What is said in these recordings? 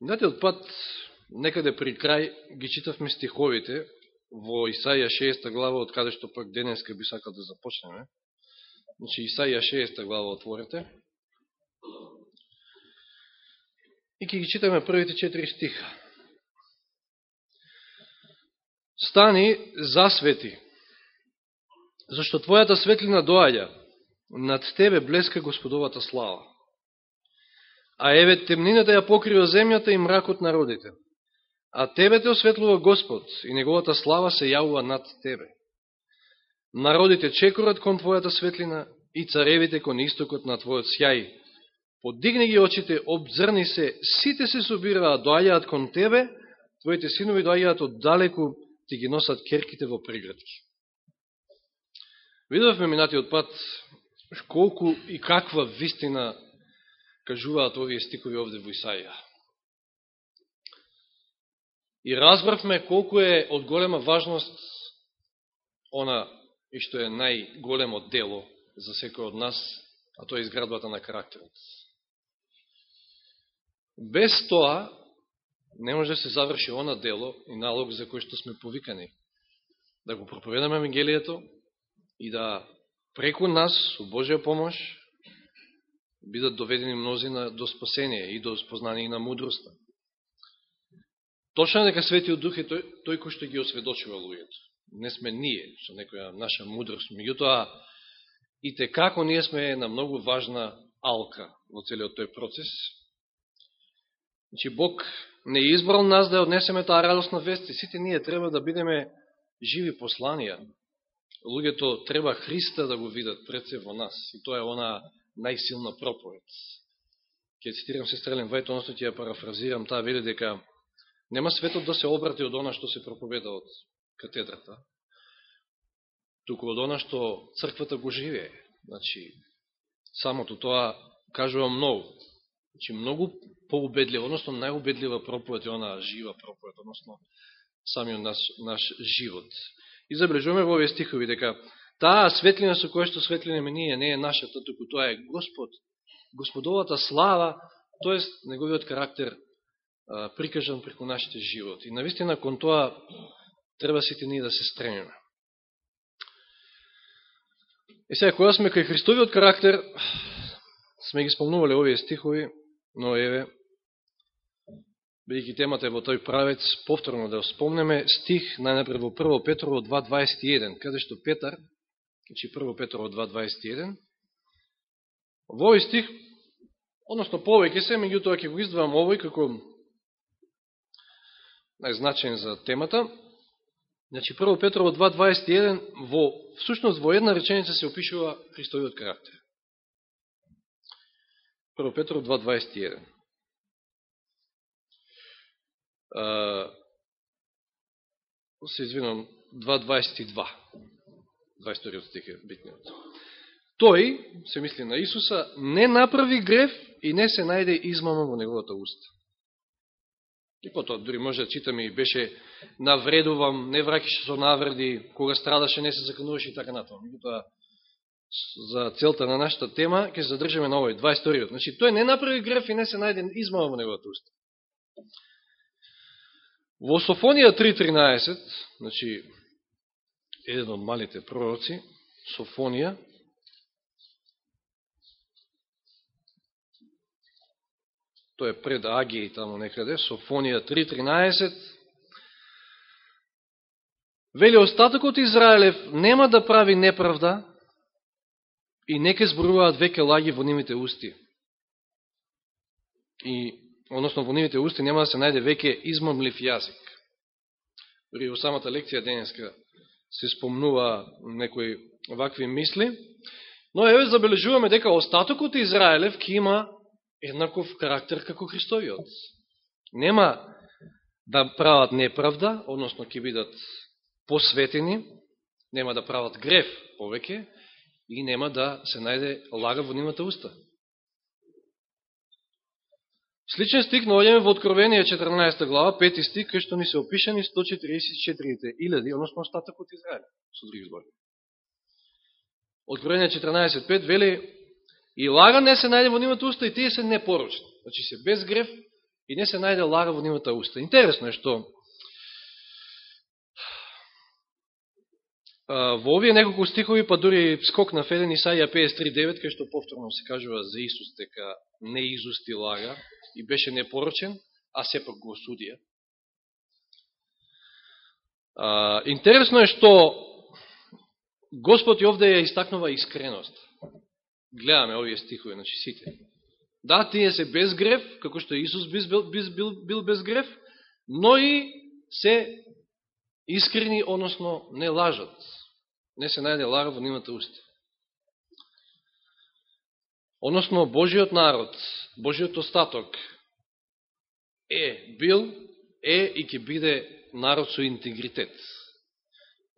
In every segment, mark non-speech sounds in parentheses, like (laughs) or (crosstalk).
Минатиот пат, некаде при крај, ги читавме стиховите во Исаија 6 глава, од каде што пак денеска би сакал да започнеме. Значи, Исаија 6 глава отворете. И ќе ги читаме првите четири стиха. Стани, засвети, зашто Твојата светлина доаѓа, над Тебе блеска Господовата слава. А еве темнината ја покрива земјата и мракот народите. А Тебе те осветлува Господ и Неговата слава се јавува над Тебе. Народите чекорат кон Твојата светлина и царевите кон истокот на Твојот сјај. Подигни ги очите, обзрни се, сите се собираат, доаѓаат кон Тебе, Твоите синови доаѓаат од далеку, ти ги носат керките во приградки. Видовме минатиот пат колку и каква вистина кажуваат овие стикови овде во Исаија. И разбравме колку е од голема важност она и што е најголемо дело за секој од нас, а тоа е изградбата на карактерот. Без тоа не може да се заврши она дело и налог за кој што сме повикани. Да го проповедаме Евангелието и да преку нас, со Божија помош, бидат доведени мнозина до спасение и до спознание на мудроста. Точно дека Светиот Дух е тој, тој кој што ги осведочува луѓето. Не сме ние, со некоја наша мудрост. Меѓутоа, и те како ние сме на многу важна алка во целиот тој процес. Значи, Бог не избрал нас да однесеме таа радостна вест и сите ние треба да бидеме живи посланија. Луѓето треба Христа да го видат пред се во нас. И тоа е она најсилна проповед. Ке цитирам се Стрелен Вајт, односно ќе ја парафразирам, таа вели дека нема светот да се обрати од она што се проповеда од катедрата, туку од она што црквата го живее. Значи, самото тоа кажува многу. Значи, многу поубедлива, односно најубедлива проповед е она жива проповед, односно самиот наш, наш живот. И забележуваме во овие стихови дека Таа светлина со која што светлине ние не е нашата, туку тоа е Господ, Господовата слава, тоа е неговиот карактер а, прикажан преку нашите животи. И навистина кон тоа треба сите ние да се стремиме. И сега, кога сме кај Христовиот карактер, сме ги спомнували овие стихови, но еве, бидејќи темата е во тој правец, повторно да спомнеме стих најнапред во 1 Петрово 2.21, каде што Петар Значи, 1 Петрово 2.21. Во овој стих, односно повеќе се, меѓутоа ќе го издвам овој како најзначен за темата. Значи, 1 Петрово 2.21, во, всушност во една реченица се опишува Христовиот карактер. 1 Петрово 2.21. Се извинам, 2.22. 22 стих е битниот. Тој, се мисли на Исуса, не направи греф и не се најде измама во неговата уста. И потоа, дори може да читаме и беше навредувам, не вракише со навреди, кога страдаше не се закануваше и така натаму. Меѓутоа, за целта на нашата тема, ќе се задржаме на овој, 22 Значи, тој не направи греф и не се најде измама во неговата уста. Во Софонија 3.13, значи, еден од малите пророци, Софонија, тој е пред Агија таму некаде, Софонија 3.13, вели остатокот Израелев нема да прави неправда и неке зборуваат веќе лаги во нивите усти. И, односно, во нивите усти нема да се најде веќе измамлив јазик. Дори во самата лекција денеска се спомнува некои вакви мисли, но еве забележуваме дека остатокот Израелев ќе има еднаков карактер како Христовиот. Нема да прават неправда, односно ќе бидат посветени, нема да прават греф повеќе и нема да се најде лага во нивната уста. Сличен стик наоѓаме во Откровение 14 глава, 5 стик, кај што ни се опишани 144 илјади, односно остатък од Израел, со други збори. Откровение 14.5 вели и лага не се најде во нивната уста и тие се непорочни. Значи се без греф и не се најде лага во нивната уста. Интересно е што во овие неколку стихови, па дури скок на Феден Исаија 53.9, кај што повторно се кажува за Исус дека не изусти лага и беше непорочен, а сепак го осудија. Интересно е што Господ и овде ја истакнува искреност. Гледаме овие стихови, значи сите. Да, тие се без греф, како што Исус бил, бил, бил, бил без греф, но и се искрени, односно не лажат. Не се најде лага во нивната уста. Односно, Божиот народ, Божиот остаток е бил, е и ќе биде народ со интегритет.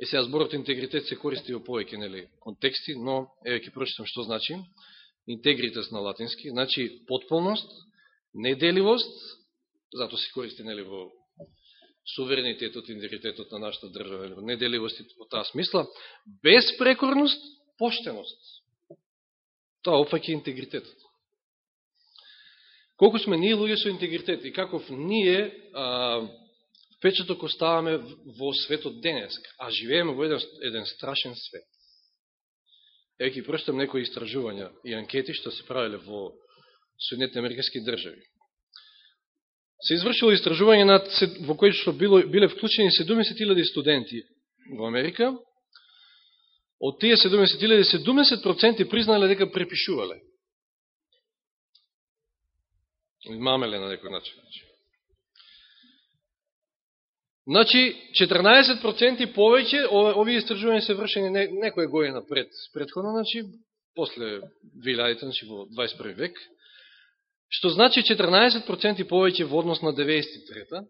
Е сега зборот интегритет се користи во повеќе нели, контексти, но еве ќе прочитам што значи. Интегритет на латински, значи потполност, неделивост, зато се користи нели, во суверенитетот, интегритетот на нашата држава, неделивост во таа смисла, безпрекорност, поштеност. Тоа опаќа интегритетот. Колку сме ние луѓе со интегритет и каков ние а, впечаток оставаме во светот денес, а живееме во еден, еден страшен свет. Еки, прочитам некои истражувања и анкети што се правиле во Соединетни Американски држави. Се извршило истражување над, во кој што било, биле вклучени 70.000 студенти во Америка. Од тие 70.000, 70% признале дека препишувале. Мамеле на некој начин. Значи, 14% повеќе, овие истражувања се вршени не, некоја година пред, предходно, значи, после 2000, значи во 21 век, што значи 14% повеќе во однос на 93-та,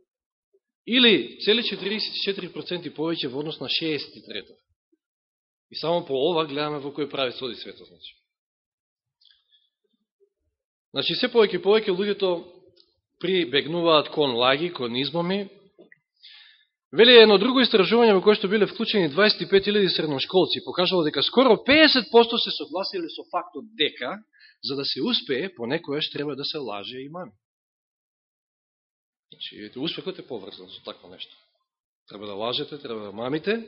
или цели 44% повеќе во однос на 63-та. И само по ова гледаме во кој прави соди светот, значи. Значи, се повеќе и повеќе луѓето прибегнуваат кон лаги, кон измами. Вели едно друго истражување во кое што биле вклучени 25.000 средношколци, покажало дека скоро 50% се согласили со фактот дека, за да се успее, понекојаш треба да се лаже и мами. Значи, успехот е поврзан со такво нешто. Треба да лажете, треба да мамите,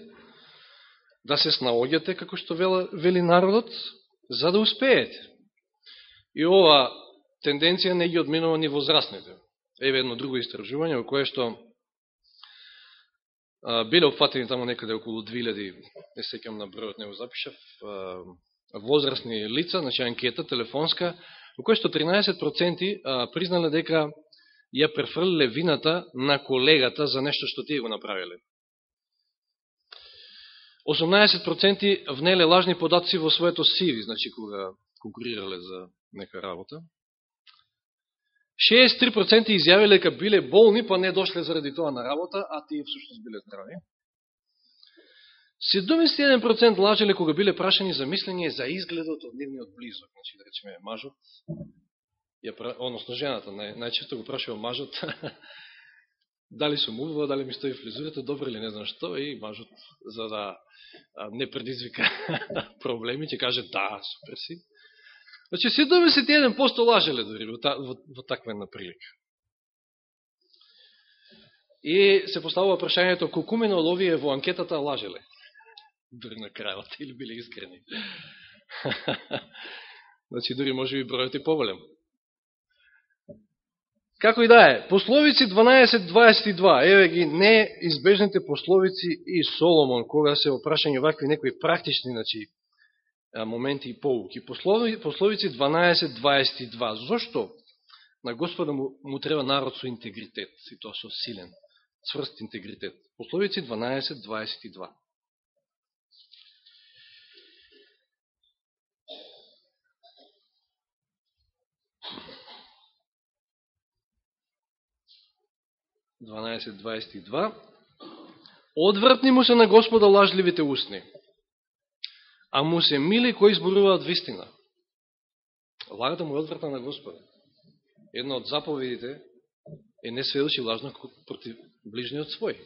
да се снаоѓате, како што вели народот, за да успеете. И ова тенденција не ги одминува ни возрастните. Еве едно друго истражување во кое што а, биле опфатени тамо некаде околу 2000, не секам на бројот не го запишав, а, возрастни лица, значи анкета телефонска, во која што 13% признале дека ја префрлиле вината на колегата за нешто што тие го направиле. 18% внеле лажни податци во своето сиви, значи кога конкурирале за нека работа. 63% изјавиле дека биле болни, па не дошле заради тоа на работа, а тие всушност биле здрави. 71% лажеле кога биле прашани за мислење за изгледот од нивниот близок. Значи, да речеме, мажот, ја, односно жената, нај, најчесто го прашува мажот, (laughs) дали сум убава, дали ми стои флизурата, добро или не знам што, и мажот, за да не предизвика (laughs) проблеми, ќе каже, да, супер си. Значи, 71% лажеле дори во, во, во таква една прилика. И се поставува прашањето, колку мене од овие во анкетата лажеле? Дори на крајот, (laughs) или биле искрени? (laughs) значи, дори може би бројот е поволем. Како и да е, пословици 12.22, еве ги неизбежните пословици и Соломон, кога се опрашање вакви некои практични, значи, моменти и поуки. Пословици 12.22. Зошто на Господа му, му треба народ со интегритет, и тоа со силен, цврст интегритет? Пословици 12.22. Одвратни му се на Господа лажливите устни а му се мили кои зборуваат вистина. Лагата му е одвратна на Господа. Една од заповедите е не сведочи лажно против ближниот свој.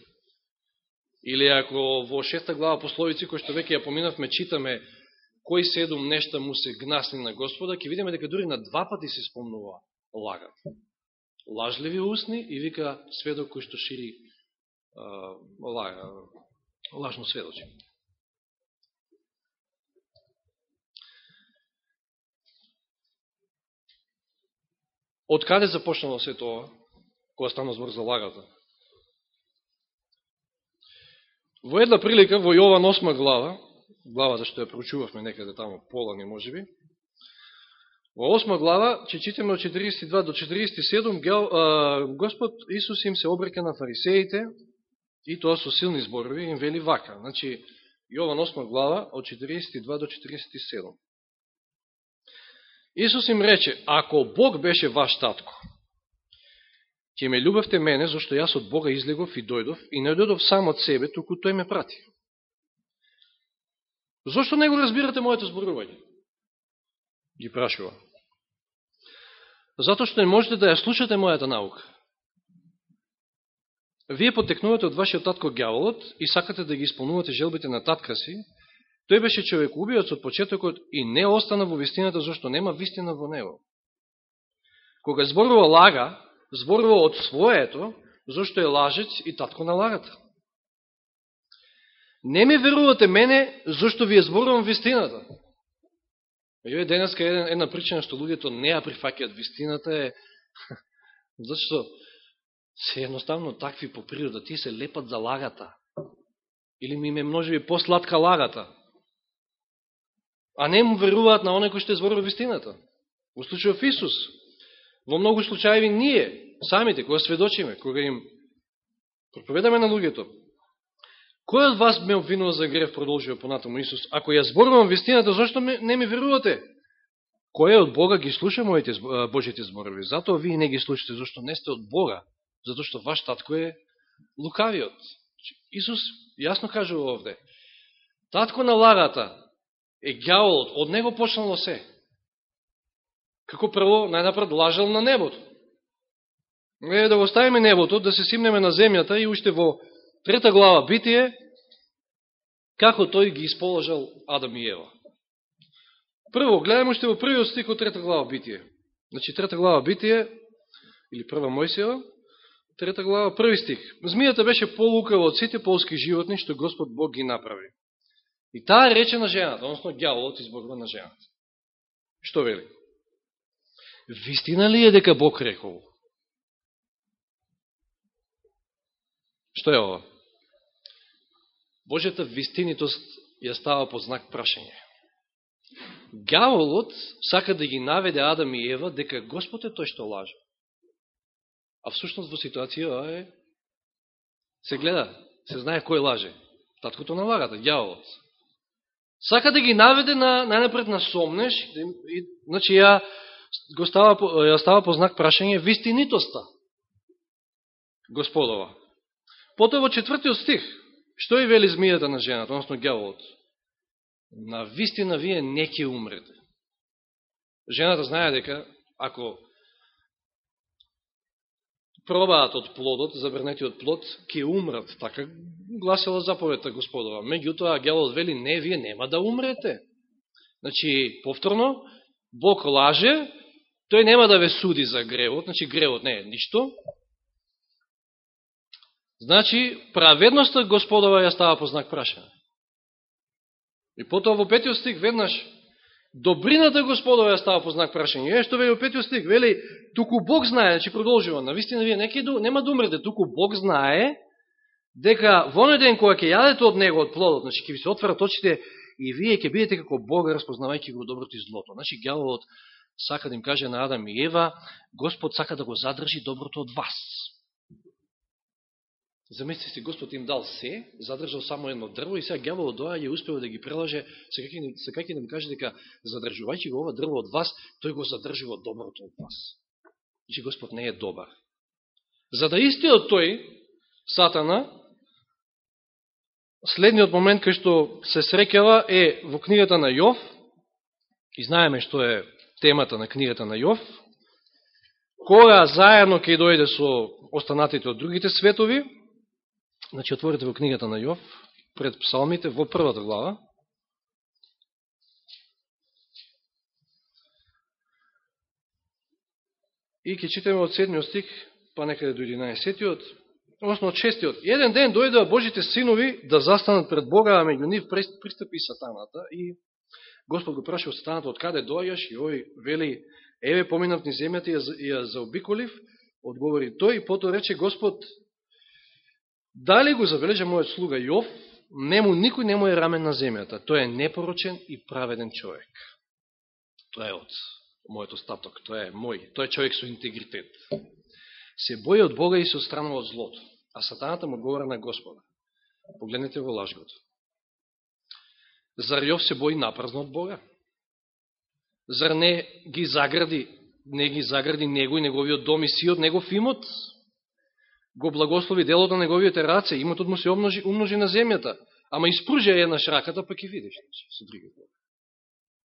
Или ако во шеста глава пословици, кој што веќе ја поминавме, читаме кои седум нешта му се гнасни на Господа, ќе видиме дека дури на два пати се спомнува лагата лажливи усни и вика сведок кој што шири а, лажно сведочи. Од каде започнало се тоа, кога стана збор за лагата? Во една прилика, во Јован 8 глава, главата што ја проучувавме некаде тамо, пола не може би, во 8 глава, че читаме од 42 до 47, Господ Исус им се обрека на фарисеите, и тоа со силни зборови, им вели вака. Значи, Јован 8 глава, од 42 до 47. Исус им рече, ако Бог беше ваш татко, ќе ме любавте мене, зашто јас од Бога излегов и дојдов, и не дојдов сам од себе, туку тој ме прати. Зошто не го разбирате моето зборување? Ги прашува. Зато што не можете да ја слушате мојата наука. Вие потекнувате од вашиот татко гјаволот и сакате да ги исполнувате желбите на татка си, Тој беше човек убиот од почетокот и не остана во вистината, зашто нема вистина во него. Кога зборува лага, зборува од своето, зашто е лажец и татко на лагата. Не ми верувате мене, зашто ви зборувам вистината. Меѓуве денеска една, една причина што луѓето не ја прифакиат вистината е (laughs) зашто се едноставно такви по природа, тие се лепат за лагата. Или ми ме може би посладка лагата а не му веруваат на оне кој што зборува вистината. Во случајов Исус. Во многу случаеви ние, самите, кога сведочиме, кога им проповедаме на луѓето, кој од вас ме обвинува за грев, продолжува понатаму Исус, ако ја зборувам вистината, зашто не ми верувате? Кој од Бога ги слуша моите Божите зборови? Затоа вие не ги слушате, зашто не сте од Бога, затоа што ваш татко е лукавиот. Значи, Исус јасно кажува овде. Татко на лагата, е гјаволот, од него почнало се. Како прво, најнапред, лажал на небото. Е, да го ставиме небото, да се симнеме на земјата и уште во трета глава Битие, како тој ги исположал Адам и Ева. Прво, гледаме уште во првиот стих од трета глава Битие. Значи, трета глава Битие, или прва Мојсиева, трета глава, први стих. Змијата беше полукава од сите полски животни, што Господ Бог ги направи. И таа рече на жената, односно гјаволот изборува на жената. Што вели? Вистина ли е дека Бог рекол? Што е ова? Божјата вистинитост ја става под знак прашање. Гаволот сака да ги наведе Адам и Ева дека Господ е тој што лаже. А всушност во ситуација е се гледа, се знае кој лаже. Таткото на лагата, гаволот. Сака да ги наведе на најнапред на сомнеш, да и, значи ја го става, ја става по знак прашање вистинитоста Господова. Потоа во четвртиот стих, што и вели змијата на жената, односно гјаволот? На вистина вие не ќе умрете. Жената знае дека ако пробаат од плодот, забрнетиот плод, ќе умрат. Така гласила заповедта Господова. Меѓутоа, гјаволот вели, не, вие нема да умрете. Значи, повторно, Бог лаже, тој нема да ве суди за гревот, значи гревот не е ништо. Значи, праведноста Господова ја става по знак прашање. И потоа во петиот стих веднаш Добрината Господова ја става по знак прашање. Е, што вели во петиот стих, вели, туку Бог знае, значи продолжува, на вистина вие неке нема да умрете, туку Бог знае, дека во оној ден кога ќе јадете од него, од плодот, значи ќе ви се отворат очите и вие ќе бидете како Бога, распознавајќи го доброто и злото. Значи гјаволот сака да им каже на Адам и Ева, Господ сака да го задржи доброто од вас. Замисли си, Господ им дал се, задржал само едно дрво и сега гјавол доја и успева да ги прелаже, сега ќе да ми каже дека задржувајќи го ова дрво од вас, тој го задржува доброто од вас. Че Господ не е добар. За да истиот тој, Сатана, следниот момент кај што се срекава е во книгата на Јов, и знаеме што е темата на книгата на Јов, кога заедно ќе дојде со останатите од другите светови, Значи, отворите во книгата на Јов, пред псалмите, во првата глава. И ќе читаме од 7 стих, па некаде до 11-тиот, односно од 6-тиот. Еден ден дојдоа Божите синови да застанат пред Бога, а меѓу нив пристапи сатаната и Господ го праша од сатаната од каде дојаш и ој вели, еве поминав ни земјата и ја заобиколив, одговори тој и потоа рече Господ, дали го забележа мојот слуга Јов, нему никој не му е рамен на земјата. Тој е непорочен и праведен човек. Тоа е од мојот остаток, тоа е мој, Тој е човек со интегритет. Се бои од Бога и се отстранува од злото, а сатаната му одговора на Господа. Погледнете во лажгото. Зар Јов се бои напразно од Бога? Зар не ги загради, не ги загради него и неговиот дом и сиот негов имот? Го благослови делот на неговиот раце, имотот му се умножи, умножи на земјата, ама испружи еднаш раката, па ќе видиш, значи, со други Бога.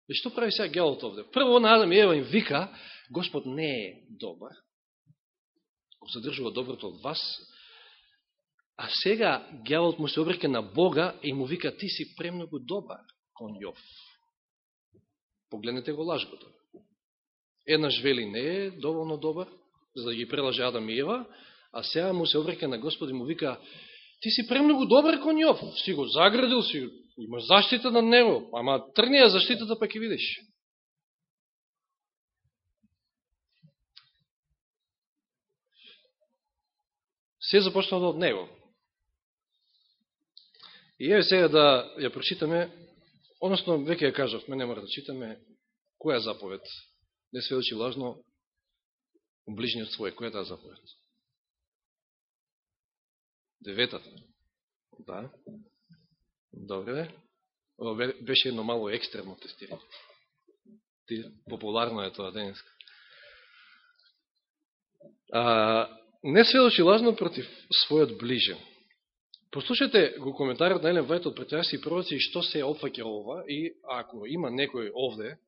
И што прави сега гелот овде? Прво на Адам и Ева им вика, Господ не е добар, го задржува доброто од вас, а сега гелот му се обрека на Бога и му вика, ти си премногу добар кон Јов. Погледнете го лажбото. Еднаш вели не е доволно добар, за да ги прелаже Адам и Ева, а сега му се обрека на Господ и му вика, ти си премногу добар кон Јов, си го заградил, си имаш заштита на него, ама трнија заштитата па ќе видиш. Се започнало од него. И еве сега да ја прочитаме, односно веќе ја кажавме, не мора да читаме, која заповед не сведочи лажно ближниот свој, која е таа заповед? Деветата. Да. Добре. Ова беше едно мало екстремно тестирање. Популарно е тоа денеска. А, не сведочи лажно против својот ближен. Послушайте го коментарот на Елен Вајт од претраси и пророци и што се опфаќа ова и ако има некој овде,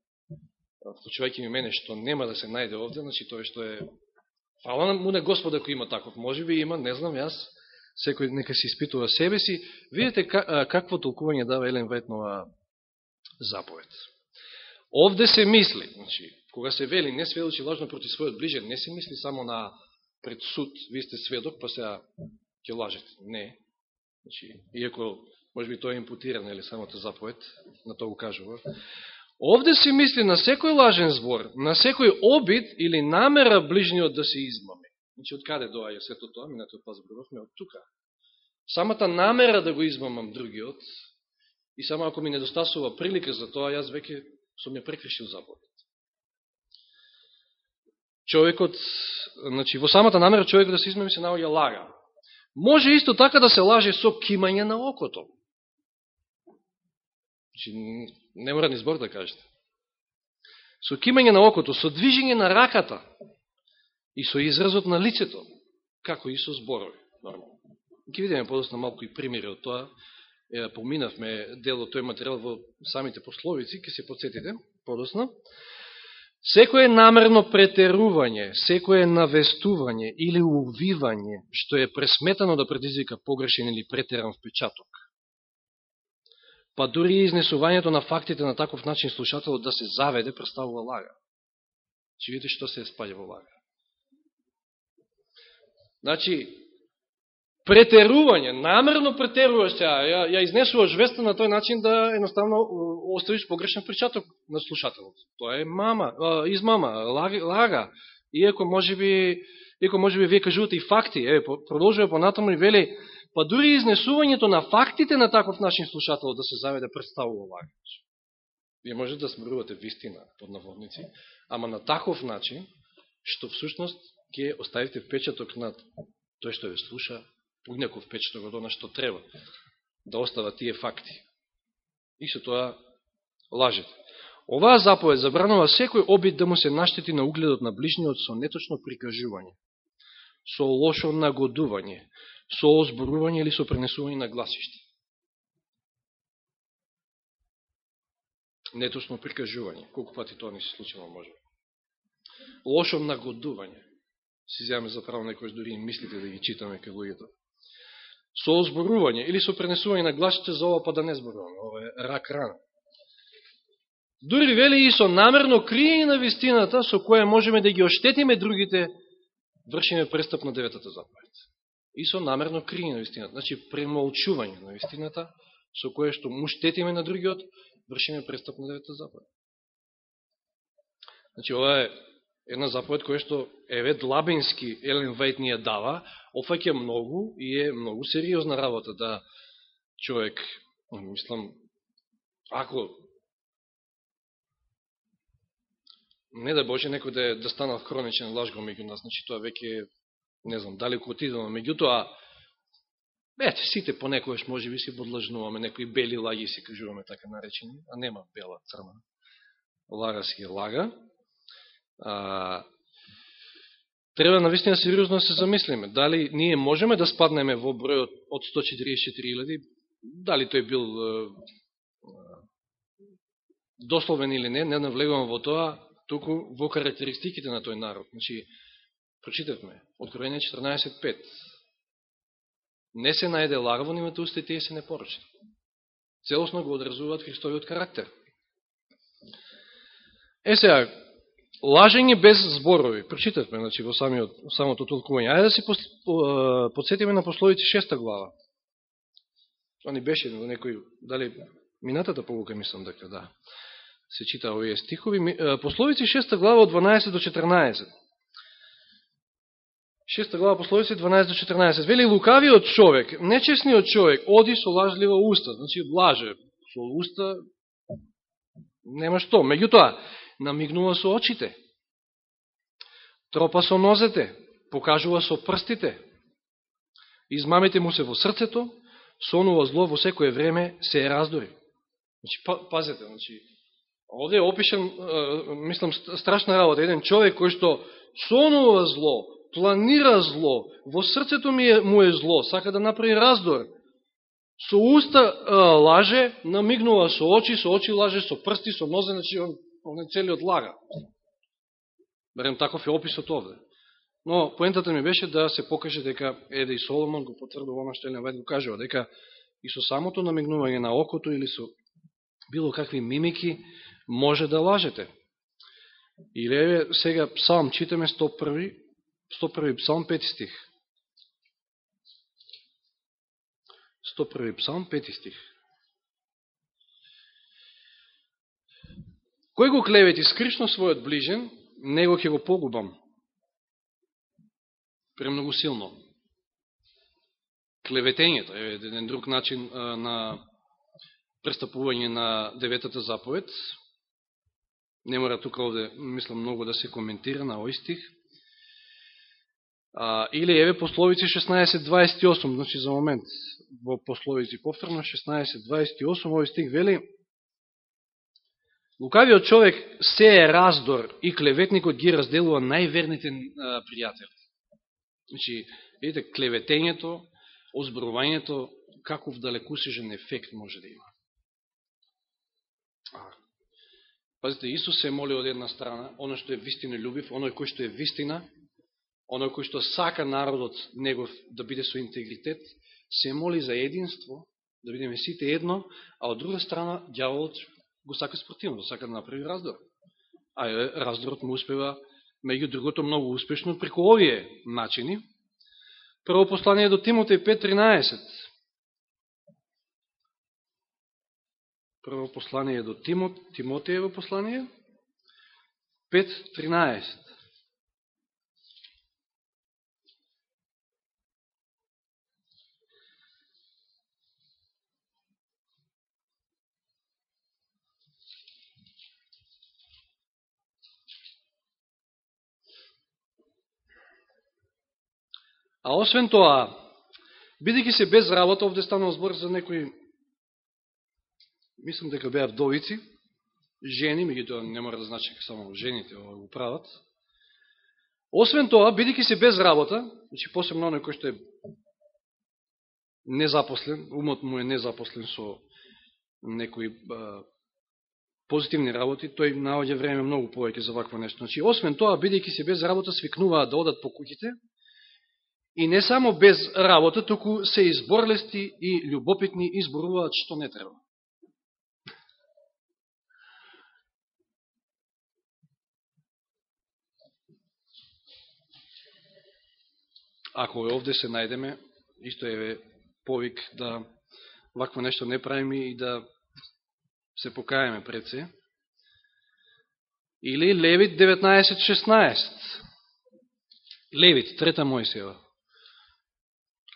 вклучувајќи ми мене што нема да се најде овде, значи тоа што е фала му на Господ ако има таков, може би има, не знам јас, секој нека си испитува себе си, видете какво толкување дава Елен Ветнова заповед. Овде се мисли, значи, кога се вели не сведочи лажно проти својот ближен, не се мисли само на пред суд, ви сте сведок, па сега ќе лажете. Не. Значи, иако, може би тоа е импутирано, или самата заповед, на тоа го кажува. Овде се мисли на секој лажен збор, на секој обид или намера ближниот да се измам. Значи, од каде доаја сето тоа? Минато па зборувавме од тука. Самата намера да го измамам другиот, и само ако ми недостасува прилика за тоа, јас веќе сум ја прекршил заповед. Човекот, значи, во самата намера човекот да се измами се наоѓа лага. Може исто така да се лаже со кимање на окото. Значи, не мора ни збор да кажете. Со кимање на окото, со движење на раката, и со изразот на лицето, како и со зборови. Нормално. Ке видиме подосна малку и примери од тоа. Е, поминавме дел од тој материал во самите пословици, ке се подсетите подосна. Секое намерно претерување, секое навестување или увивање, што е пресметано да предизвика погрешен или претеран впечаток. Па дури и изнесувањето на фактите на таков начин слушателот да се заведе представува лага. Че видите што се е спаѓа во лага. Значи, претерување, намерно претеруваш ја, ја, ја изнесуваш веста на тој начин да едноставно оставиш погрешен причаток на слушателот. Тоа е мама, измама, лага, лага. Иако може би, иако може би вие кажувате и факти, е, продолжува понатаму и вели, па дури изнесувањето на фактите на таков начин слушателот да се заведе представува лага. Вие можете да смрувате вистина под наводници, ама на таков начин, што всушност ќе оставите впечаток над тој што ве слуша, пугнеков впечаток од она што треба да остава тие факти. И со тоа лажете. Оваа заповед забранува секој обид да му се наштети на угледот на ближниот со неточно прикажување, со лошо нагодување, со озборување или со пренесување на гласиште. Неточно прикажување. Колку пати тоа не се случило може? Лошо нагодување си земаме за право некојаш дори и мислите да ги читаме кај луѓето. Со озборување или со пренесување на гласите за ова па да не зборуваме. Ова е рак рана. Дури вели и со намерно криење на вистината, со која можеме да ги оштетиме другите, вршиме престап на деветата заповед. И со намерно криење на вистината. Значи, премолчување на вистината, со кое што му штетиме на другиот, вршиме престап на деветата заповед. Значи, ова е една заповед која што Евет Лабински Елен Вајт ни ја дава, офаќа многу и е многу сериозна работа да човек, мислам, ако не да Боже некој да, да станал хроничен лажго меѓу нас, значи тоа веќе не знам, дали отидено, меѓутоа, ете, сите понекојаш може би си подлажнуваме, некои бели лаги си кажуваме така наречени, а нема бела, црна. Лага си лага. А, треба навистина сериозно да се замислиме. Дали ние можеме да спаднеме во бројот од 144.000, дали тој бил дословен или не, не навлегувам во тоа, туку во карактеристиките на тој народ. Значи, прочитавме, Откровение 14.5. Не се најде лага во нивните уста и тие се непорочни. Целосно го одразуваат Христовиот карактер. Е сега, лажење без зборови. Прочитавме значи, во самиот, самото толкување. Ајде да се подсетиме на пословици шеста глава. Тоа ни беше во некој, дали минатата полука мислам дека да се чита овие стихови. Пословици шеста глава од 12 до 14. Шеста глава пословици 12 до 14. Вели лукавиот човек, нечесниот човек, оди со лажлива уста. Значи, лаже со уста, нема што. Меѓутоа, намигнува со очите, тропа со нозете, покажува со прстите, измамите му се во срцето, сонува зло во секое време се е раздори. Значи, па, пазете, значи, овде е опишен, мислам, страшна работа. Еден човек кој што сонува зло, планира зло, во срцето ми е, му е зло, сака да направи раздор, со уста лаже, намигнува со очи, со очи лаже, со прсти, со нозе, значи он е целиот лага. Барем таков е описот овде. Но поентата ми беше да се покаже дека Еде и Соломон го потврдува она што Елен Вајд го кажува, дека и со самото намигнување на окото или со било какви мимики може да лажете. Или еве сега псалм читаме 101, 101 псалм 5 стих. 101 псалм 5 стих. Кој го клевети скришно својот ближен, него ќе го погубам. Премногу силно. Клеветењето е еден друг начин на престапување на деветата заповед. Не мора тука овде, мислам, многу да се коментира на овој стих. А, или еве пословици 16.28, значи за момент во пословици повторно 16.28, овој стих вели Лукавиот човек се е раздор и клеветникот ги разделува најверните пријатели. Значи, видите, клеветењето, озборувањето, каков далекусижен ефект може да има. Пазите, Исус се моли од една страна, оно што е вистина љубив, оно кој што е вистина, оно кој што сака народот негов да биде со интегритет, се моли за единство, да бидеме сите едно, а од друга страна, дјаволот го сака спротивно, сака да направи раздор. А раздорот му успева, меѓу другото, многу успешно преку овие начини. Прво послание до Тимотеј 5.13. Прво послание до Тимот, Тимотеево послание 5.13. А освен тоа, бидејќи се без работа, овде станал збор за некои, мислам дека беа вдовици, жени, меѓу тоа не мора да значи само жените го прават. Освен тоа, бидејќи се без работа, значи посебно оној кој што е незапослен, умот му е незапослен со некои а, позитивни работи, тој наоѓа време многу повеќе за вакво нешто. Значи, освен тоа, бидејќи се без работа, свикнуваат да одат по куќите, И не само без работа, туку се изборлести и любопитни изборуваат што не треба. Ако овде се најдеме, исто е повик да вакво нешто не правиме и да се покаеме пред се. Или Левит 19.16. Левит, трета Мојсева.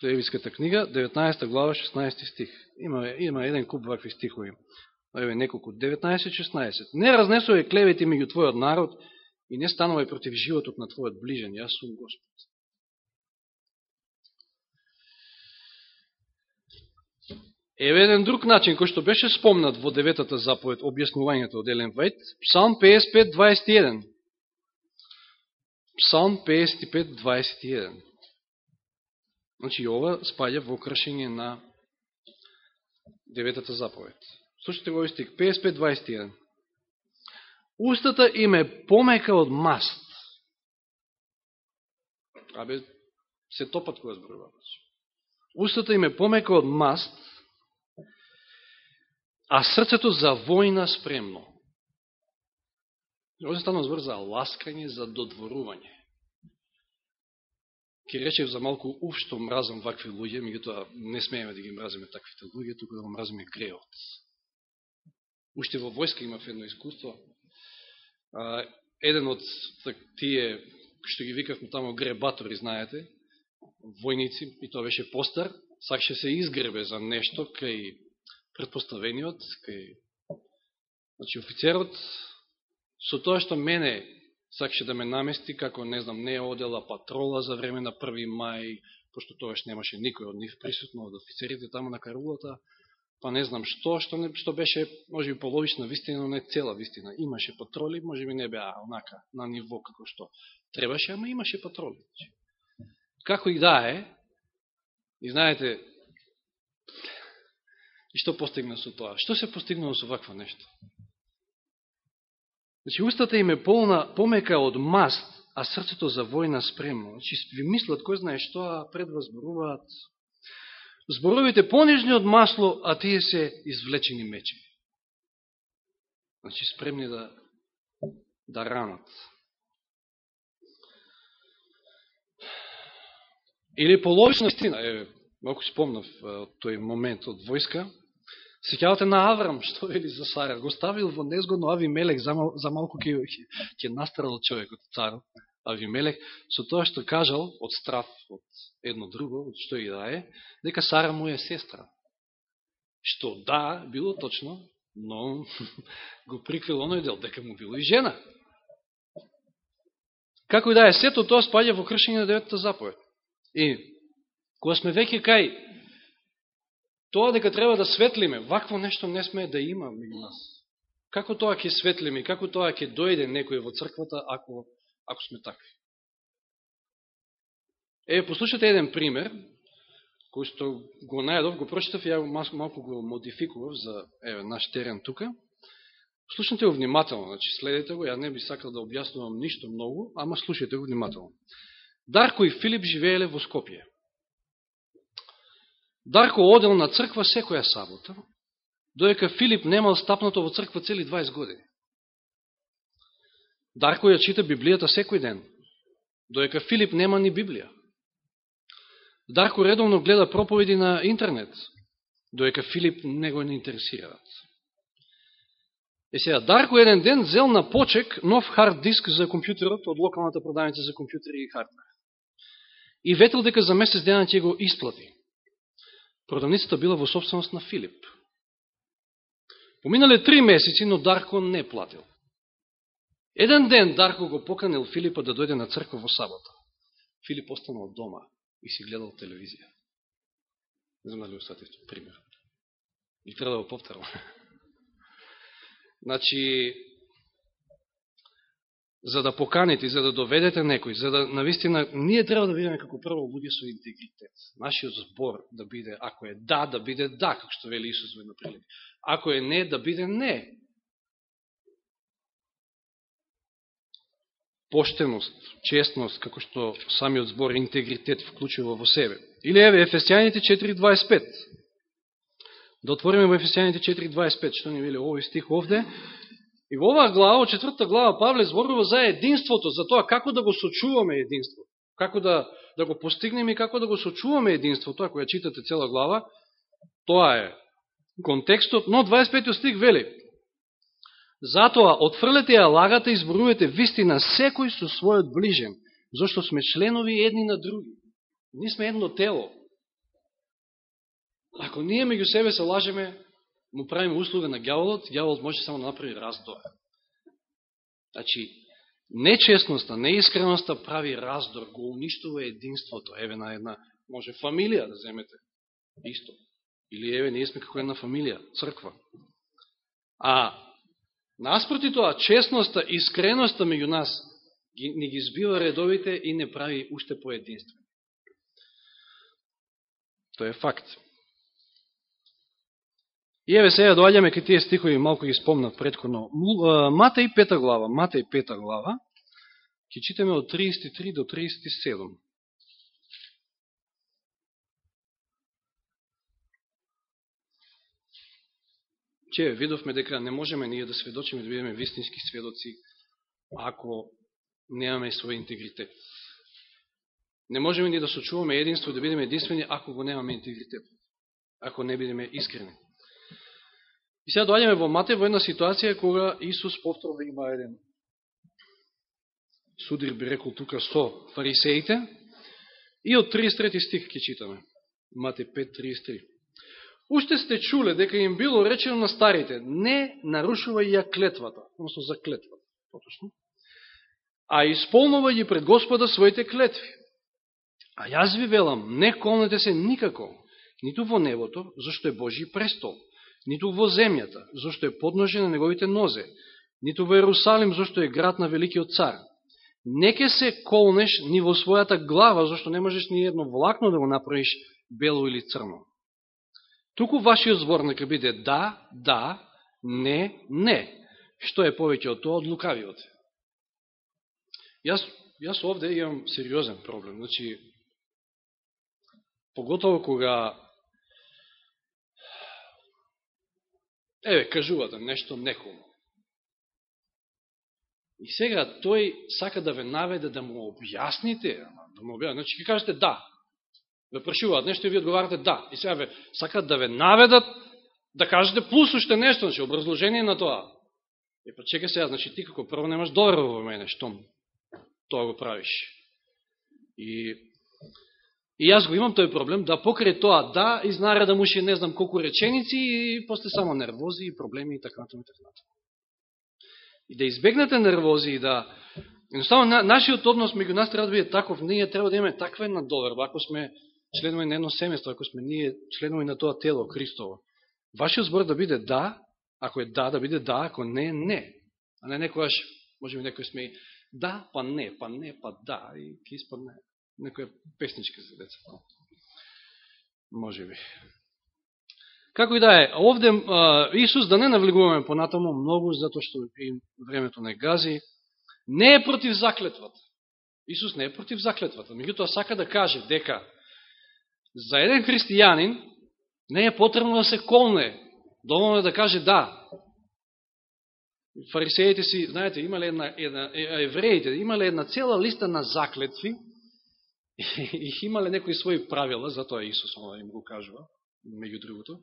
Левиската книга, 19 глава, 16 стих. Има, има еден куп вакви стихови. Еве неколку. 19-16. Не разнесувај клевети меѓу твојот народ и не станувај против животот на твојот ближен. Јас сум Господ. Еве еден друг начин, кој што беше спомнат во деветата заповед, објаснувањето од Елен Вајт, Псалм 55, 21. Псалм 55, 21. Значи, ова спаѓа во кршење на деветата заповед. Слушайте го стих, 55, 21. Устата им е помека од маст. Абе, се топат која зборува. Устата им е помека од маст, а срцето за војна спремно. Ово станува збор за ласкање, за додворување. Ке речев за малку ушто мразам вакви луѓе, меѓутоа не смееме да ги мразиме таквите луѓе, туку да го мразиме греот. Уште во војска имав едно искуство. А, еден од так, тие, што ги викавме тамо гребатори, знаете, војници, и тоа беше постар, сакше се изгребе за нешто кај предпоставениот, кај значи, офицерот, со тоа што мене сакше да ме намести, како, не знам, не одела патрола за време на 1. мај, пошто тоаш немаше никој од нив присутно од офицерите тамо на карулата, па не знам што, што, не, што беше, може би, половична вистина, но не цела вистина. Имаше патроли, може би не беа онака, на ниво како што требаше, ама имаше патроли. Како и да е, и знаете, И што постигна со тоа? Што се постигнало со вакво нешто? Значи, устата им е полна, помека од маст, а срцето за војна спремно. Значи, ви мислат, кој знае што, а пред вас зборуваат. Зборовите понижни од масло, а тие се извлечени мечи. Значи, спремни да, да ранат. Или половична истина, е, малко спомнав од тој момент од војска, Сеќавате на Аврам, (laughs) што вели за Сара? Го ставил во незгодно Авимелек, за, мал, за малку ќе, ќе настрадал човекот, цар Авимелек, со тоа што кажал, од страф, од едно друго, од што и да е, дека Сара му е сестра. Што да, било точно, но (laughs) го прикрил оној дел, дека му било и жена. Како и да е, сето тоа спаѓа во кршење на деветата заповед. И, кога сме веќе кај тоа дека треба да светлиме, вакво нешто не сме да има меѓу нас. Како тоа ќе светлиме, како тоа ќе дојде некој во црквата ако, ако сме такви? Е, послушате еден пример, кој што го најдов, го прочитав и ја малку го модификував за еве, наш терен тука. Слушнете го внимателно, значи следете го, ја не би сакал да објаснувам ништо многу, ама слушате го внимателно. Дарко и Филип живееле во Скопје. Дарко одел на црква секоја сабота, доека Филип немал стапнато во црква цели 20 години. Дарко ја чита Библијата секој ден, доека Филип нема ни Библија. Дарко редовно гледа проповеди на интернет, доека Филип не го не интересираат. Е сега, Дарко еден ден зел на почек нов хард диск за компјутерот од локалната продавница за компјутери и хардвер. И ветел дека за месец дена ќе го исплати. Продавницата била во собственост на Филип. Поминале три месеци, но Дарко не платил. Еден ден Дарко го поканил Филипа да дојде на црква во сабота. Филип останал дома и си гледал телевизија. Не знам дали остатите пример. И треба да го повторам. (laughs) Значи, за да поканите, за да доведете некој, за да навистина, ние треба да бидеме како прво луѓе со интегритет. Нашиот збор да биде, ако е да, да биде да, како што вели Исус во една прилика. Ако е не, да биде не. Поштеност, честност, како што самиот збор интегритет вклучува во себе. Или еве Ефесијаните 4.25. Да отвориме во Ефесијаните 4.25, што ни вели овој стих овде. И во оваа глава, четврта глава, Павле зборува за единството, за тоа како да го сочуваме единството, како да да го постигнеме и како да го сочуваме единството, ако ја читате цела глава, тоа е контекстот, но 25 стих вели Затоа, отфрлете ја лагата и зборувате вистина секој со својот ближен, зашто сме членови едни на други. Ние сме едно тело. Ако ние меѓу себе се лажеме, му правиме услуга на гјаволот, гјаволот може само да направи раздор. Значи, нечестноста, неискреноста прави раздор, го уништува единството. Еве на една, може фамилија да земете. Исто. Или еве, ние сме како една фамилија, црква. А наспроти тоа, честноста, искреноста меѓу нас не ги збива редовите и не прави уште поединствен. Тоа е факт. И еве сега доаѓаме кај тие стихови, малко ги спомнав предходно. Матеј пета глава, Матеј пета глава, ќе читаме од 33 до 37. Че видовме дека не можеме ние да сведочиме, да бидеме вистински сведоци, ако немаме свој интегритет. Не можеме ни да сочуваме единство, да бидеме единствени, ако го немаме интегритет. Ако не бидеме искрени. И сега доаѓаме во Мате во една ситуација кога Исус повторно да има еден судир би рекол тука со фарисеите и од 33 стих ќе читаме. Мате 5.33. Уште сте чуле дека им било речено на старите, не нарушувај ја клетвата, односно за клетвата, поточно, а исполнува ги пред Господа своите клетви. А јас ви велам, не колнете се никако, ниту во небото, зашто е Божи престол, ниту во земјата, зашто е подножен на неговите нозе, ниту во Ерусалим, зашто е град на великиот цар. Неке се колнеш ни во својата глава, зашто не можеш ни едно влакно да го направиш бело или црно. Туку вашиот збор нека биде да, да, не, не. Што е повеќе од тоа од лукавиот? Јас, јас овде имам сериозен проблем. Значи, поготово кога еве, кажувате да нешто некому. И сега тој сака да ве наведе да му објасните, да му објасните, значи ќе кажете да. Ве прашуваат нешто и ви одговарате да. И сега ве сакат да ве наведат да кажете плюс уште нешто, значи образложение на тоа. Е, па чека сега, значи ти како прво немаш доверба во мене, штом тоа го правиш. И И јас го имам тој проблем, да покре тоа, да, изнара да муши не знам колку реченици и после само нервози и проблеми и така натаму и така натаму. И да избегнете нервози и да... Едноставно, на, нашиот однос меѓу нас треба да биде таков, ние треба да имаме таква една доверба, ако сме членови на едно семејство, ако сме ние членови на тоа тело, Христово. Вашиот збор да биде да, ако е да, да биде да, ако не, не. А не некојаш, може би некој сме да, па не, па не, па да, и ке испадне некоја песничка за деца. Може би. Како и да е, овде Исус, да не навлегуваме понатаму многу, затоа што и времето не гази, не е против заклетвата. Исус не е против заклетвата. Меѓутоа сака да каже дека за еден христијанин не е потребно да се колне. Доволно е да каже да. Фарисеите си, знаете, имале една, една евреите, имале една цела листа на заклетви, и (laughs) имале некои своји правила, затоа Исус им го кажува, меѓу другото,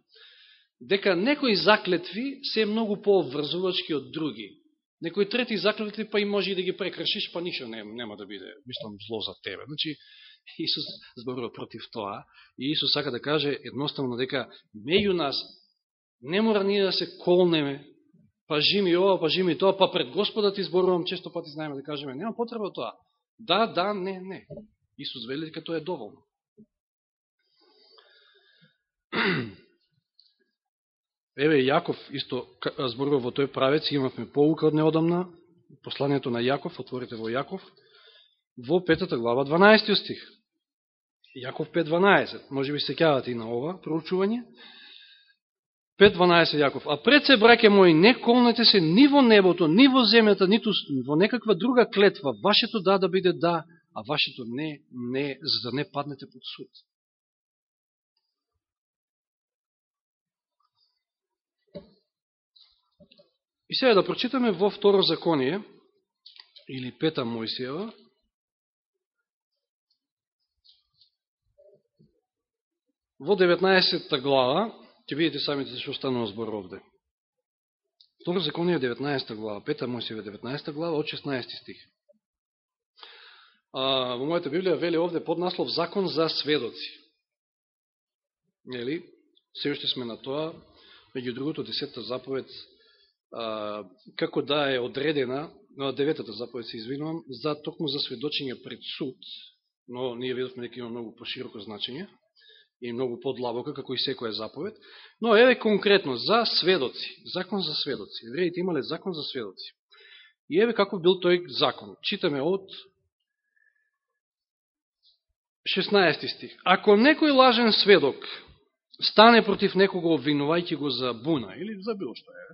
дека некои заклетви се многу по-врзувачки од други. Некои трети заклетви па и може и да ги прекршиш, па ништо нема, нема да биде, мислам, зло за тебе. Значи, (laughs) Исус зборува против тоа и Исус сака да каже едноставно дека меѓу нас не мора ние да се колнеме, па жими ова, па жими тоа, па пред Господа ти зборувам, често пати знаеме да кажеме, нема потреба тоа. Да, да, не, не. Исус вели дека тоа е доволно. (clears throat) Еве Јаков исто зборува во тој правец, имавме поука од неодамна, посланието на Јаков, отворите во Јаков, во петата глава, 12 стих. Јаков 5.12, може би се кјавате и на ова проучување. 5.12 Јаков. А пред се, браке мои, не колнете се ни во небото, ни во земјата, ниту во некаква друга клетва. Вашето да да биде да, а вашето не, не, за да не паднете под суд. И сега да прочитаме во второ законие, или пета Мојсиева, во 19 глава, ќе видите самите што станува збор овде. Второ законие 19 глава, Пета Мојсиева 19 глава, од 16 стих. А, во мојата Библија вели овде под наслов Закон за сведоци. Нели? Се уште сме на тоа, меѓу другото, десетата заповед, а, како да е одредена, на деветата заповед се извинувам, за токму за сведочење пред суд, но ние видовме дека има многу пошироко значење, и многу подлабока, како и секоја заповед. Но еве конкретно, за сведоци, закон за сведоци. Евреите имале закон за сведоци. И еве како бил тој закон. Читаме од 16 стих. Ако некој лажен сведок стане против некого обвинувајќи го за буна или за било што е,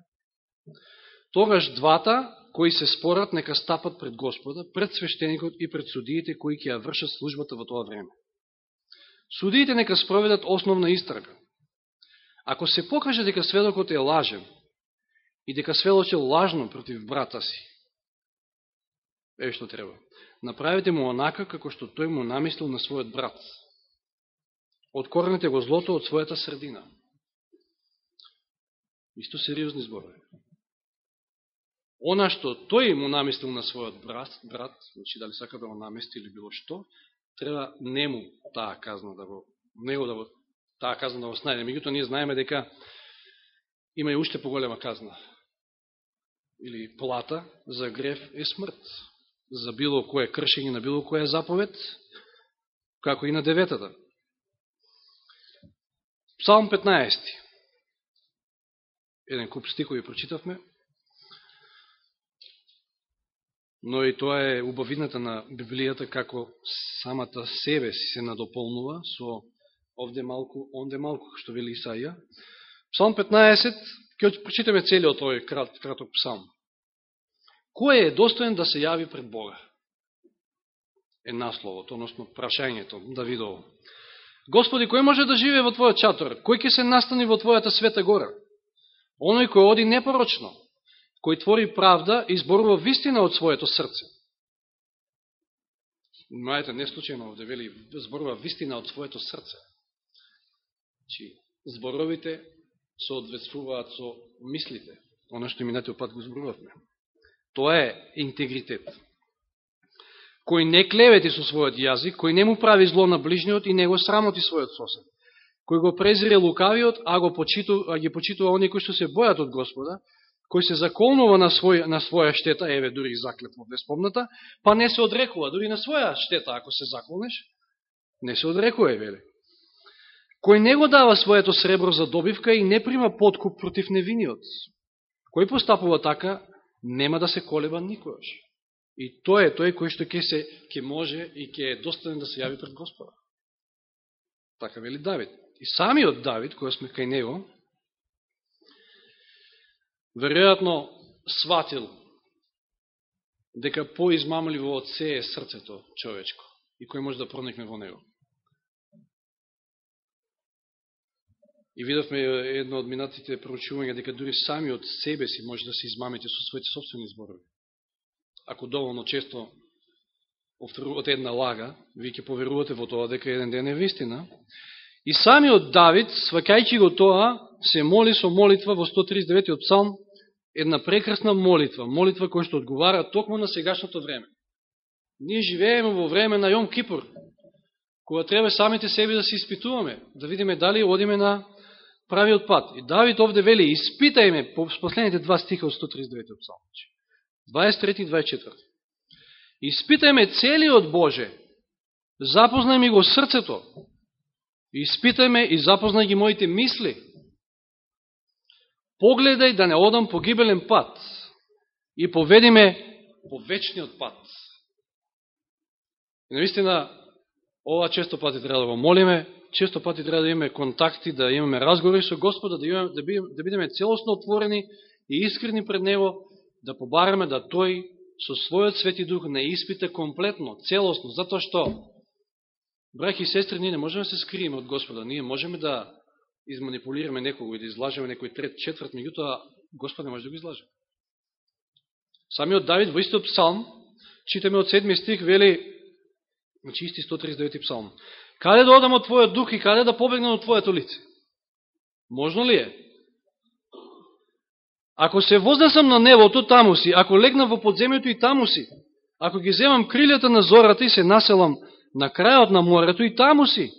тогаш двата кои се спорат нека стапат пред Господа, пред свештеникот и пред судиите кои ќе ја вршат службата во тоа време. Судиите нека спроведат основна истрага. Ако се покаже дека сведокот е лажен и дека сведочил лажно против брата си, е што треба. Направите му онака како што тој му намислил на својот брат. Откорнете го злото од својата средина. Исто сериозни зборови. Она што тој му намислил на својот брат, брат, значи дали сака да го намести или било што, треба нему таа казна да го, него да го, таа казна да го снајде. Меѓутоа, ние знаеме дека има и уште поголема казна. Или плата за греф е смрт. За било кое кршење на било која заповед, како и на деветата. Псалм 15. Еден куп стикови прочитавме. но и тоа е убавината на Библијата како самата себе си се надополнува со овде малку, онде малку, што вели Исаија. Псалм 15, ќе прочитаме целиот овој крат, краток псалм. Кој е достоен да се јави пред Бога? Е насловот, односно прашањето, Давидово. Господи, кој може да живее во Твојот чатор? Кој ќе се настани во Твојата света гора? Оној кој оди непорочно, кој твори правда и зборува вистина од своето срце. Мајте, не случайно овде вели зборува вистина од своето срце. Чи, зборовите соодветствуваат со мислите. Оно што минатиот пат го зборувавме. Тоа е интегритет. Кој не клевети со својот јазик, кој не му прави зло на ближниот и не го срамоти својот сосед. Кој го презире лукавиот, а, го почиту, а ги почитува оние кои што се бојат од Господа, кој се заколнува на, свој, на своја штета, еве, дури и заклетва спомната, па не се одрекува, дури на своја штета, ако се заколнеш, не се одрекува, еве. Кој не го дава своето сребро за добивка и не прима подкуп против невиниот. Кој постапува така, нема да се колеба никојаш. И тој е тој кој што ќе се ќе може и ќе е достоен да се јави пред Господа. Така вели Давид. И самиот Давид, кој сме кај него, веројатно сватил дека поизмамливо од се е срцето човечко и кој може да проникне во него. И видовме едно од минатите проучувања дека дури сами од себе си може да се измамите со своите собствени зборови. Ако доволно често од една лага, вие ќе поверувате во тоа дека еден ден е вистина. И самиот Давид, свакајќи го тоа, се моли со молитва во 139 од псалм, една прекрасна молитва, молитва која што одговара токму на сегашното време. Ние живееме во време на Јом Кипур, кога треба самите себе да се испитуваме, да видиме дали одиме на правиот пат. И Давид овде вели, испитајме по последните два стиха од 139 псалм. 23 и 24. Испитајме целиот Боже, запознај ми го срцето, испитајме и запознај ги моите мисли, погледај да не одам по гибелен пат и поведи ме по вечниот пат. И наистина, ова често пати треба да го молиме, често пати треба да имаме контакти, да имаме разговори со Господа, да, имаме, да, бидеме, да бидеме целосно отворени и искрени пред Него, да побараме да Тој со својот свети дух не испита комплетно, целосно, затоа што, браќи и сестри, ние не можеме да се скриеме од Господа, ние можеме да изманипулираме некого и да излажеме некој трет, четврт, меѓутоа Господ не може да го излаже. Самиот Давид во истиот псалм, читаме од седми стих, вели, значи исти 139 псалм, Каде да одам од Твојот дух и каде да побегнам од Твојето лице? Можно ли е? Ако се вознесам на небото, таму си. Ако легнам во подземјето и таму си. Ако ги земам крилјата на зората и се населам на крајот на морето и таму си.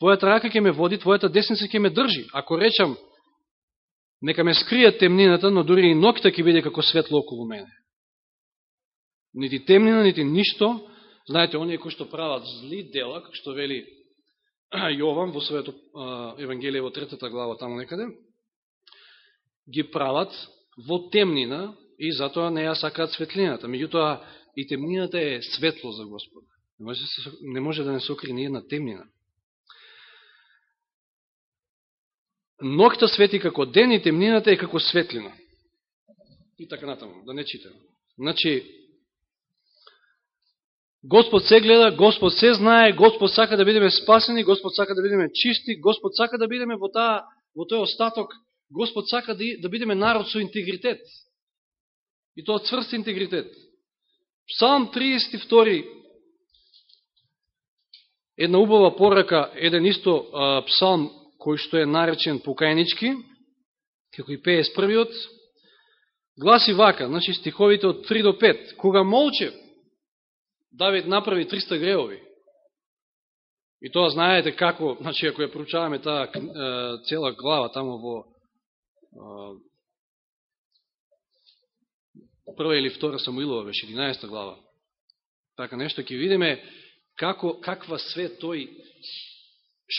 Твојата рака ќе ме води, Твојата десница ќе ме држи. Ако речам, нека ме скријат темнината, но дури и нокта ќе биде како светло околу мене. Нити темнина, нити ништо. Знаете, оние кои што прават зли дела, што вели (clears throat) Јован во своето Евангелие во третата глава таму некаде, ги прават во темнина и затоа не ја сакаат светлината. Меѓутоа, и темнината е светло за Господа. Не може, да не може да не се окри ни една темнина. Нокта свети како ден и темнината е како светлина. И така натаму, да не читам. Значи, Господ се гледа, Господ се знае, Господ сака да бидеме спасени, Господ сака да бидеме чисти, Господ сака да бидеме во, таа, во тој остаток, Господ сака да, да бидеме народ со интегритет. И тоа цврст интегритет. Псалм 32, една убава порака, еден исто а, псалм кој што е наречен покајнички, како и 51-иот, гласи вака, значи стиховите од 3 до 5. Кога молчев, Давид направи 300 греови. И тоа знаете како, значи ако ја проучаваме таа цела глава тамо во прва или втора Самуилова беше 11 глава. Така нешто ќе видиме како каква све тој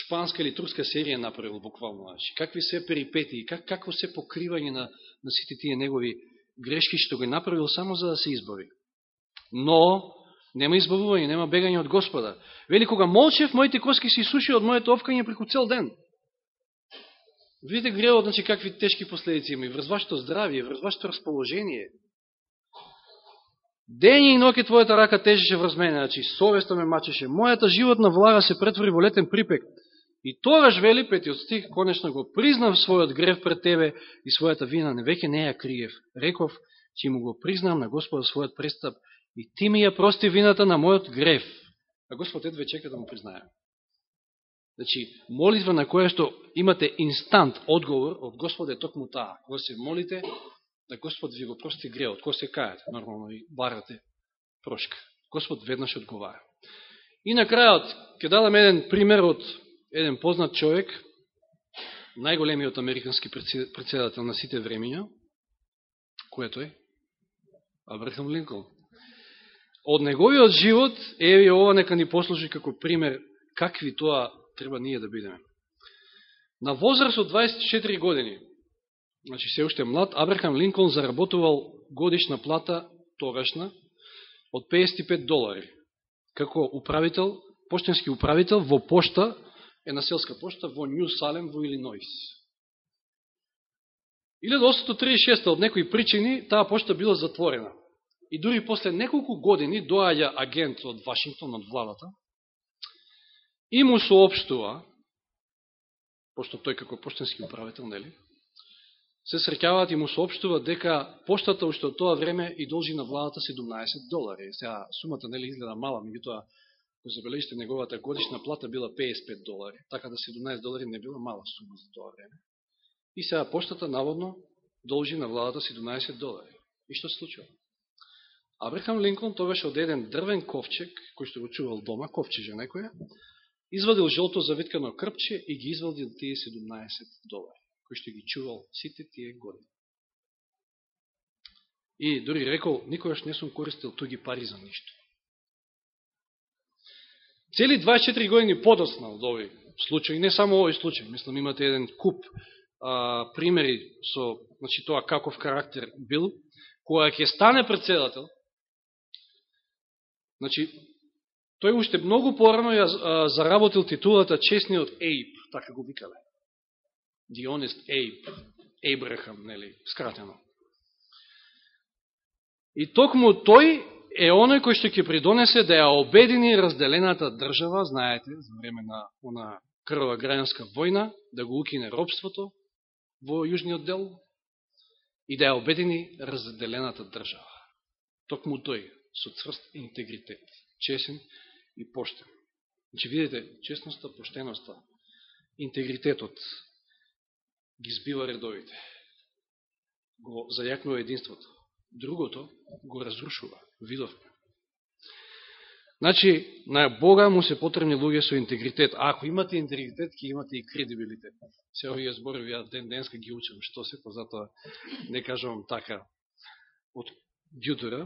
шпанска или турска серија направил буквално, значи какви се перипетии, как какво се покривање на на сите тие негови грешки што го направил само за да се избави. Но Нема избавување, нема бегање од Господа. Вели, кога молчев, моите коски се исуши од моето овкање преку цел ден. Видите греот, значи, какви тешки последици има и врз вашето здравие, врз вашето расположение. Ден и ноке твојата рака тежеше врз мене, значи, совеста ме мачеше. Мојата животна влага се претвори во летен припек. И тогаш, вели, петиот стих, конечно го признав својот грев пред тебе и својата вина, не веќе не ја криев. Реков, че му го признам на Господа својот престап И ти ми ја прости вината на мојот греф. А Господ едве чека да му признаја. Значи, молитва на која што имате инстант одговор од Господ е токму таа. Кога се молите, да Господ ви го прости греот. Кога се кајате, нормално и барате прошка. Господ веднаш одговара. И на крајот, ќе дадам еден пример од еден познат човек, најголемиот американски председател на сите времења, кој е тој? Абрахам Линколн од неговиот живот, еве ова нека ни послужи како пример какви тоа треба ние да бидеме. На возраст од 24 години, значи се уште млад, Абрахам Линколн заработувал годишна плата, тогашна, од 55 долари, како управител, поштенски управител во пошта, е на селска пошта во Нью Салем во Илинойс. 1836 од некои причини таа пошта била затворена. И дури после неколку години доаѓа агент од Вашингтон, од владата, и му сообштува, пошто тој како поштенски управител, нели, се среќаваат и му сообштува дека поштата уште од тоа време и должи на владата 17 долари. Сега сумата нели изгледа мала, меѓутоа ако забележите неговата годишна плата била 55 долари, така да 17 долари не била мала сума за тоа време. И сега поштата наводно должи на владата 17 долари. И што се случува? Абрахам Линкон беше од еден дрвен ковчег, кој што го чувал дома, ковчеже некоја, извадил жолто завиткано крпче и ги извадил тие 17 долари, кои што ги чувал сите тие години. И дори рекол, никогаш не сум користил туги пари за ништо. Цели 24 години подосна од овој случај, не само овој случај, мислам имате еден куп а, примери со значи, тоа каков карактер бил, која ќе стане председател, Значи, тој уште многу порано ја заработил титулата честниот Ейб, така го викале. The honest Abe, Ейбрахам, нели, скратено. И токму тој е оној кој што ќе придонесе да ја обедини разделената држава, знаете, за време на она крва граѓанска војна, да го укине робството во јужниот дел и да ја обедини разделената држава. Токму тој, со цврст интегритет, чесен и поштен. Значи, видите, честноста, поштеноста, интегритетот ги збива редовите, го зајакнува единството. Другото го разрушува, видовме. Значи, на Бога му се потребни луѓе со интегритет. А ако имате интегритет, ќе имате и кредибилитет. Се овие зборови, ја ден денска ги учам што се, па затоа не кажувам така од дјутора.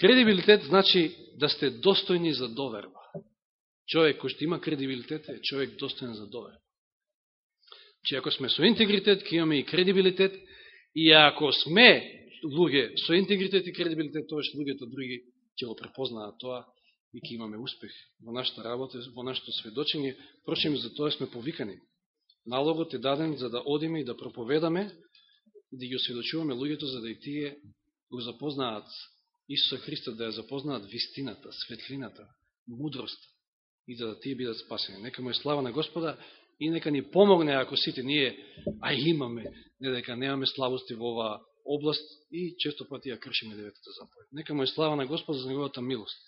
Кредибилитет значи да сте достојни за доверба. Човек кој што има кредибилитет е човек достоен за доверба. Че ако сме со интегритет, ќе имаме и кредибилитет, и ако сме луѓе со интегритет и кредибилитет, тоа што луѓето други ќе го препознаат тоа и ќе имаме успех во нашата работа, во нашето сведочење. Прочим, за тоа сме повикани. Налогот е даден за да одиме и да проповедаме и да ги осведочуваме луѓето за да и тие го запознаат Исуса Христа, да ја запознаат вистината, светлината, мудроста и да тие бидат спасени. Нека му е слава на Господа и нека ни помогне ако сите ние, а имаме, не дека немаме слабости во оваа област и често пати ја кршиме деветата заповед. Нека му е слава на Господа за неговата милост.